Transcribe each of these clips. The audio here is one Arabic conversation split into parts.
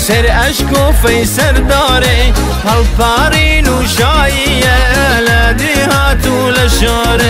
سر اشک و فیسر داره هل پارین و شاییه لدی هاتو لشاره.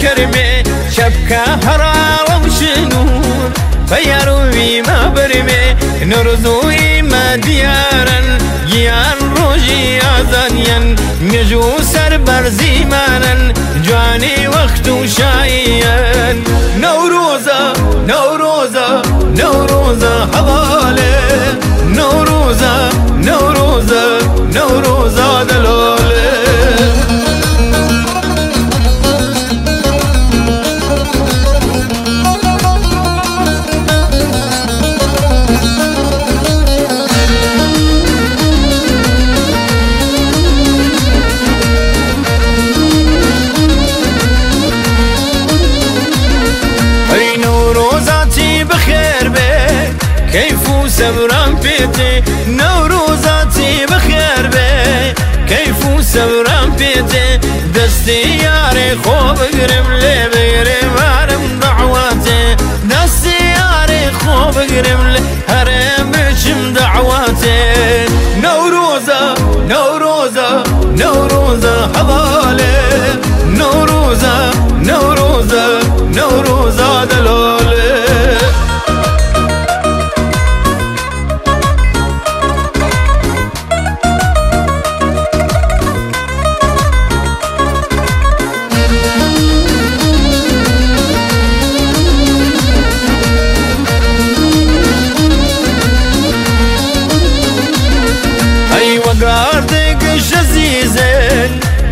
كرمي شبكة هرا وشنور. فيروي ما برمي نرزوي ما ديارا. جيان روجي أزانيا نجو سر برزيمانا جواني وقت شايا نوروزا نوروزا نوروزا حوالي. نوروزا نوروزا نوروزا دلولي سبران بيتي نوروزاتي بخير بي كيف سبران بيتي دستي ياري خوب قرب لي بيري مارم دعواتي دستي ياري خوب قرب لي هرم بشم دعواتي نوروزا نوروزا نوروزا حضالي نوروزا نوروزا نوروزا دلولي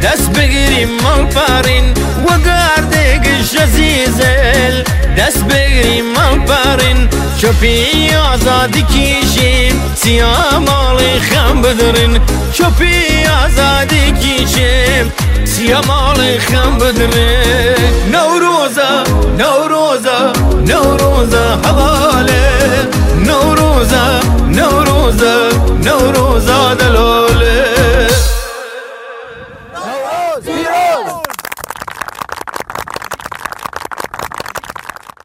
دست بگیریم مەڵپارین و دێگەشە جزیزل. دست بگیریم مەڵپارین چۆپی آزادی کیژیم سیا مالی خم بدرن چپی آزادی کیشیم. سیا مالی خم بدرن نوروزا نوروزا نوروزا هەواالێ نوروزا نوروزا نوروزا